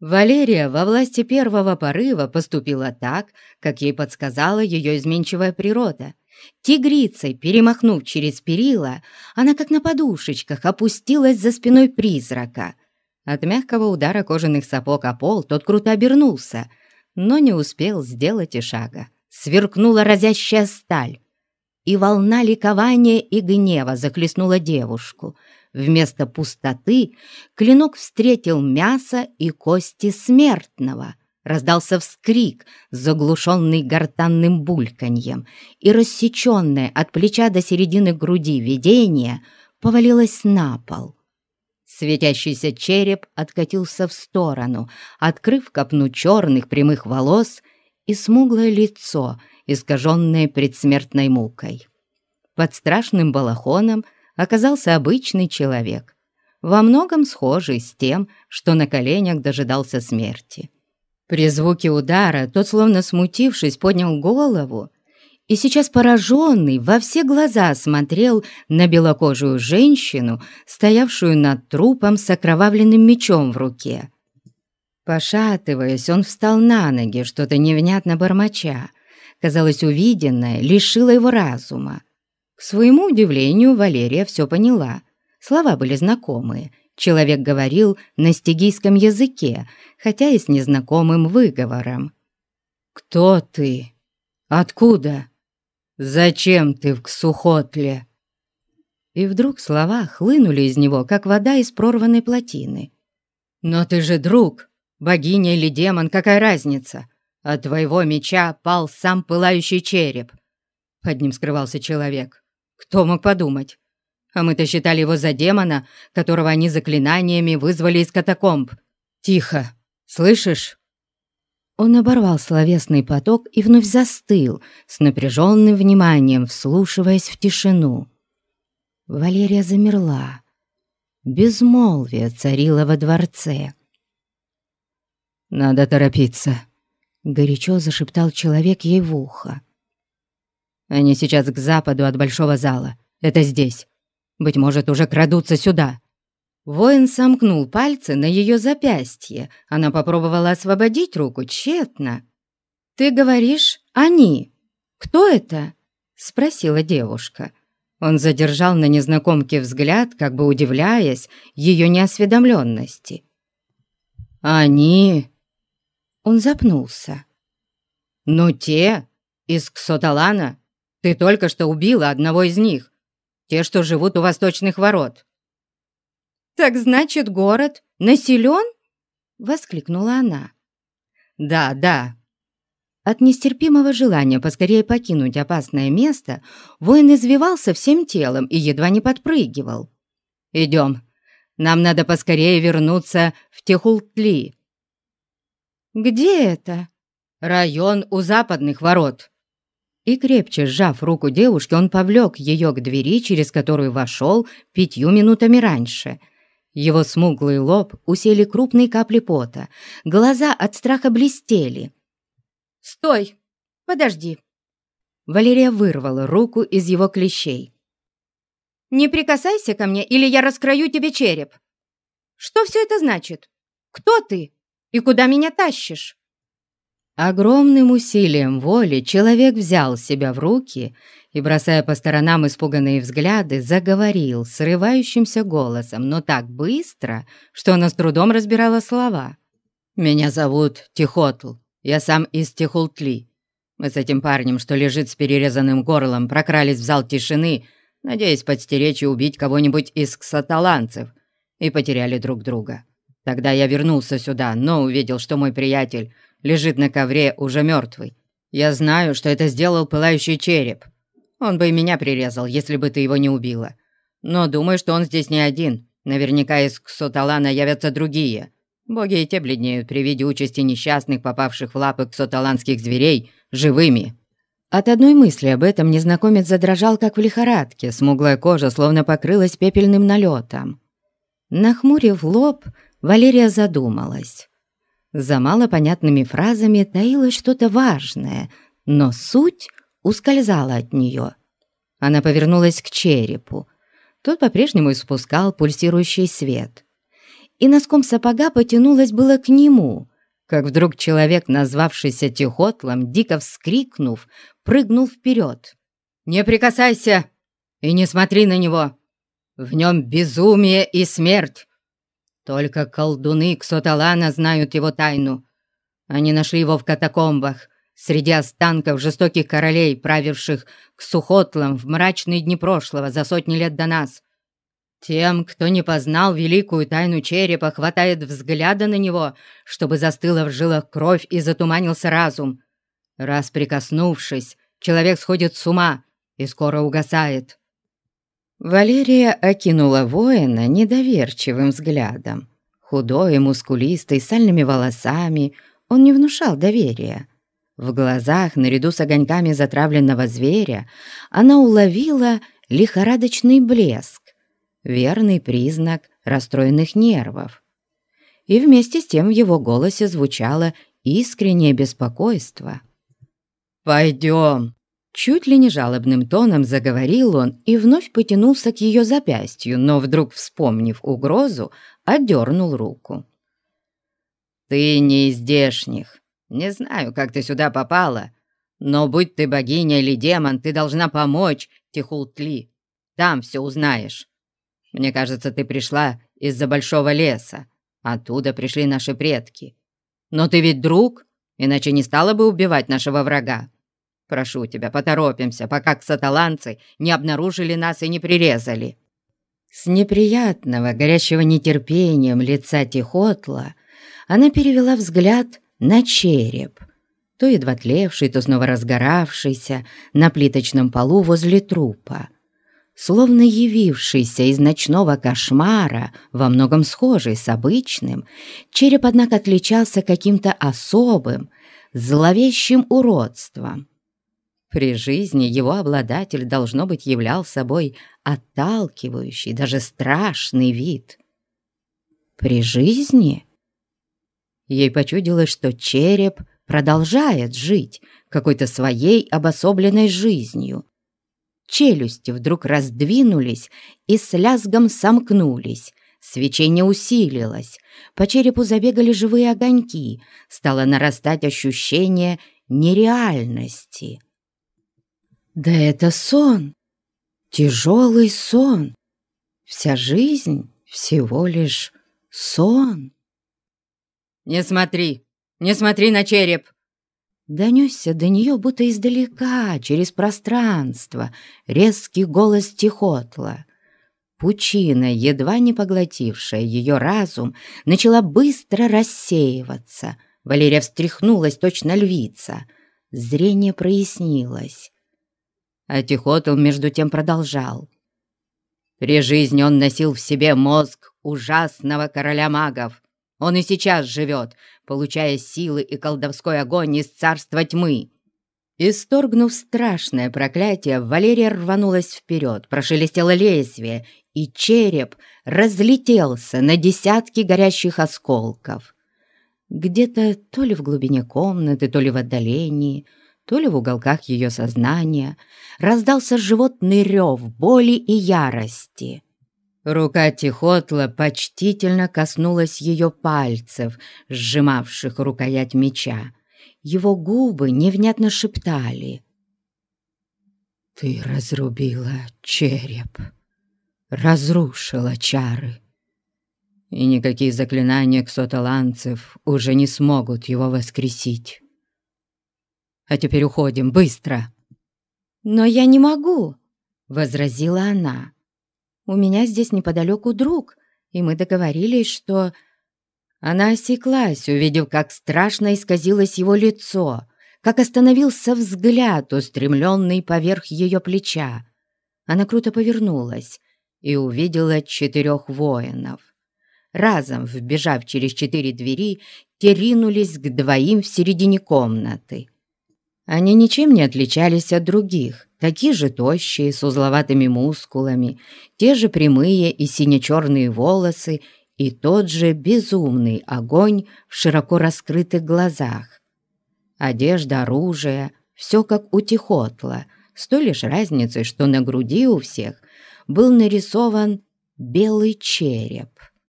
Валерия во власти первого порыва поступила так, как ей подсказала ее изменчивая природа. Тигрицей, перемахнув через перила, она как на подушечках опустилась за спиной призрака. От мягкого удара кожаных сапог о пол тот круто обернулся, но не успел сделать и шага. Сверкнула разящая сталь, и волна ликования и гнева захлестнула девушку. Вместо пустоты клинок встретил мясо и кости смертного. Раздался вскрик, заглушенный гортанным бульканьем, и рассеченное от плеча до середины груди видение повалилось на пол. Светящийся череп откатился в сторону, открыв копну черных прямых волос и смуглое лицо, искаженное предсмертной мукой. Под страшным балахоном оказался обычный человек, во многом схожий с тем, что на коленях дожидался смерти. При звуке удара тот, словно смутившись, поднял голову и сейчас пораженный во все глаза смотрел на белокожую женщину, стоявшую над трупом с окровавленным мечом в руке. Пошатываясь, он встал на ноги, что-то невнятно бормоча. Казалось, увиденное лишило его разума. К своему удивлению, Валерия все поняла. Слова были знакомые. Человек говорил на стигийском языке, хотя и с незнакомым выговором. «Кто ты? Откуда? Зачем ты в Ксухотле?» И вдруг слова хлынули из него, как вода из прорванной плотины. «Но ты же друг, богиня или демон, какая разница? От твоего меча пал сам пылающий череп». Под ним скрывался человек. Кто мог подумать? А мы-то считали его за демона, которого они заклинаниями вызвали из катакомб. Тихо, слышишь?» Он оборвал словесный поток и вновь застыл, с напряженным вниманием вслушиваясь в тишину. Валерия замерла. Безмолвие царило во дворце. «Надо торопиться», — горячо зашептал человек ей в ухо. Они сейчас к западу от большого зала. Это здесь. Быть может, уже крадутся сюда». Воин сомкнул пальцы на ее запястье. Она попробовала освободить руку тщетно. «Ты говоришь, они? Кто это?» — спросила девушка. Он задержал на незнакомке взгляд, как бы удивляясь ее неосведомленности. «Они...» Он запнулся. «Ну, те из Ксоталана, ты только что убила одного из них, те, что живут у восточных ворот». «Так значит, город населен?» — воскликнула она. «Да, да». От нестерпимого желания поскорее покинуть опасное место воин извивался всем телом и едва не подпрыгивал. «Идем, нам надо поскорее вернуться в Техултли». «Где это?» «Район у западных ворот», и крепче сжав руку девушки, он повлек ее к двери, через которую вошел пятью минутами раньше. Его смуглый лоб усели крупные капли пота, глаза от страха блестели. «Стой! Подожди!» Валерия вырвала руку из его клещей. «Не прикасайся ко мне, или я раскрою тебе череп! Что все это значит? Кто ты? И куда меня тащишь?» Огромным усилием воли человек взял себя в руки и, бросая по сторонам испуганные взгляды, заговорил срывающимся голосом, но так быстро, что она с трудом разбирала слова. «Меня зовут Тихотл, я сам из Тихултли. Мы с этим парнем, что лежит с перерезанным горлом, прокрались в зал тишины, надеясь подстеречь и убить кого-нибудь из ксаталанцев, и потеряли друг друга. Тогда я вернулся сюда, но увидел, что мой приятель лежит на ковре уже мертвый. Я знаю, что это сделал пылающий череп. Он бы и меня прирезал, если бы ты его не убила. Но думаю, что он здесь не один. Наверняка из Ксоталана явятся другие. Боги и те бледнеют при виде участи несчастных, попавших в лапы ксоталанских зверей, живыми». От одной мысли об этом незнакомец задрожал, как в лихорадке, смуглая кожа словно покрылась пепельным налетом. Нахмурив лоб, Валерия задумалась. За малопонятными фразами таилось что-то важное, но суть ускользала от нее. Она повернулась к черепу. Тот по-прежнему испускал пульсирующий свет. и носком сапога потянулась было к нему, как вдруг человек, назвавшийся Тихотлом, дико вскрикнув, прыгнул вперед. «Не прикасайся и не смотри на него! В нем безумие и смерть! Только колдуны Ксоталана знают его тайну. Они нашли его в катакомбах, среди останков жестоких королей, правивших к Сухотлам в мрачные дни прошлого за сотни лет до нас. Тем, кто не познал великую тайну черепа, хватает взгляда на него, чтобы застыла в жилах кровь и затуманился разум. Раз прикоснувшись, человек сходит с ума и скоро угасает. Валерия окинула воина недоверчивым взглядом. Худой мускулистый, с сальными волосами, он не внушал доверия. В глазах, наряду с огоньками затравленного зверя, она уловила лихорадочный блеск, верный признак расстроенных нервов. И вместе с тем в его голосе звучало искреннее беспокойство. «Пойдем!» Чуть ли не жалобным тоном заговорил он и вновь потянулся к ее запястью, но вдруг, вспомнив угрозу, отдернул руку. «Ты не из здешних. Не знаю, как ты сюда попала, но будь ты богиня или демон, ты должна помочь Тихултли. Там все узнаешь. Мне кажется, ты пришла из-за большого леса. Оттуда пришли наши предки. Но ты ведь друг, иначе не стала бы убивать нашего врага. Прошу тебя, поторопимся, пока ксаталанцы не обнаружили нас и не прирезали». С неприятного, горящего нетерпением лица Тихотла она перевела взгляд на череп, то едва тлевший, то снова разгоравшийся на плиточном полу возле трупа словно явившийся из ночного кошмара, во многом схожий с обычным, череп, однако, отличался каким-то особым, зловещим уродством. При жизни его обладатель, должно быть, являл собой отталкивающий, даже страшный вид. При жизни ей почудилось, что череп продолжает жить какой-то своей обособленной жизнью, челюсти вдруг раздвинулись и с лязгом сомкнулись. Свечение усилилось, по черепу забегали живые огоньки, стало нарастать ощущение нереальности. Да это сон, тяжелый сон, вся жизнь всего лишь сон. «Не смотри, не смотри на череп!» Донесся до нее, будто издалека, через пространство, резкий голос Тихотла. Пучина, едва не поглотившая ее разум, начала быстро рассеиваться. Валерия встряхнулась, точно львица. Зрение прояснилось. А Тихотл между тем продолжал. При жизни он носил в себе мозг ужасного короля магов. Он и сейчас живет, получая силы и колдовской огонь из царства тьмы. Исторгнув страшное проклятие, Валерия рванулась вперед, прошелестело лезвие, и череп разлетелся на десятки горящих осколков. Где-то то ли в глубине комнаты, то ли в отдалении, то ли в уголках ее сознания раздался животный рев боли и ярости. Рука Тихотла почтительно коснулась ее пальцев, сжимавших рукоять меча. Его губы невнятно шептали. «Ты разрубила череп, разрушила чары, и никакие заклинания ксоталанцев уже не смогут его воскресить. А теперь уходим, быстро!» «Но я не могу!» — возразила она. У меня здесь неподалеку друг, и мы договорились, что...» Она осеклась, увидев, как страшно исказилось его лицо, как остановился взгляд, устремленный поверх ее плеча. Она круто повернулась и увидела четырех воинов. Разом, вбежав через четыре двери, те ринулись к двоим в середине комнаты. Они ничем не отличались от других, такие же тощие, с узловатыми мускулами, те же прямые и сине-черные волосы и тот же безумный огонь в широко раскрытых глазах. Одежда, оружие — все как у Тихотла, с той лишь разницей, что на груди у всех был нарисован белый череп.